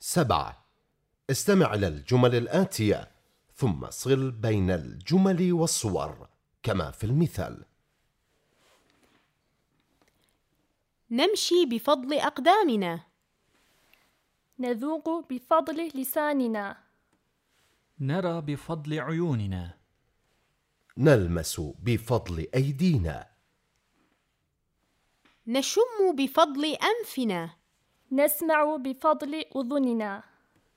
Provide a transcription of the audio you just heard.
سبعة. استمع إلى الجمل الآتية ثم صل بين الجمل والصور كما في المثال. نمشي بفضل أقدامنا. نذوق بفضل لساننا. نرى بفضل عيوننا. نلمس بفضل أيدينا. نشم بفضل أنفنا. نسمع بفضل أذننا.